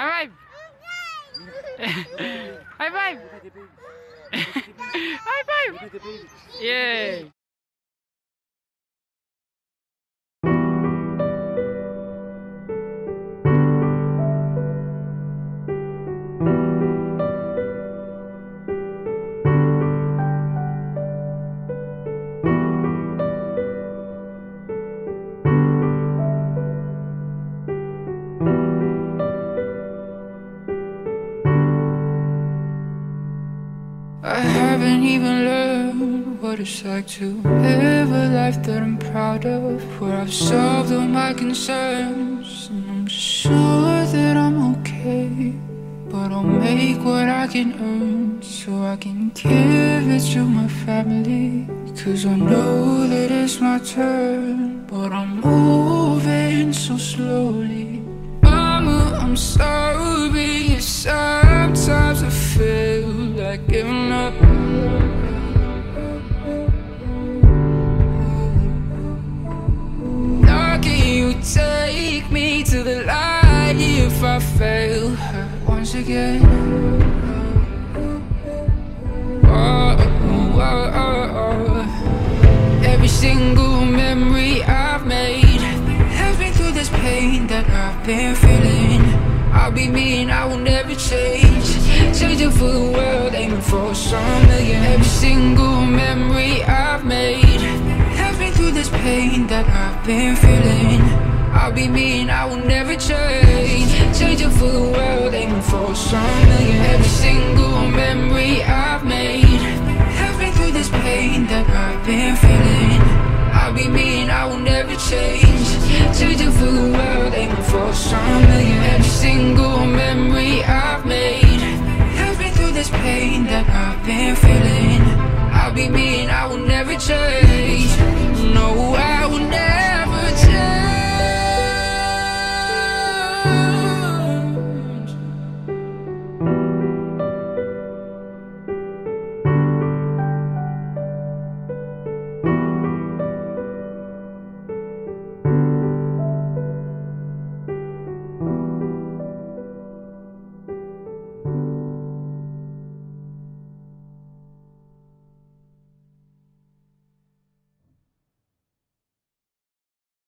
High five! High five! High five! Yay! Haven't even learned what it's like to live a life that I'm proud of, where I've solved all my concerns, and I'm sure that I'm okay. But I'll make what I can earn so I can give it to my family. Cause I know that it's my turn, but I'm moving so slowly. Mama, I'm sorry. Take me to the light if I fail her once again? Oh, oh, oh, oh. Every single memory I've made has been through this pain that I've been feeling. I'll be me and I will never change. Changing for the world, aiming for some million. Every single memory I've made has been through this pain that I've been feeling be me and I will never change. Changing for the world, aiming for some million Every single memory I've made. Help me through this pain that I've been feeling. I'll be me and I will never change. Changing for the world, aiming for some million Every single memory I've made. Help me through this pain that I've been feeling. I'll be me and I will never change.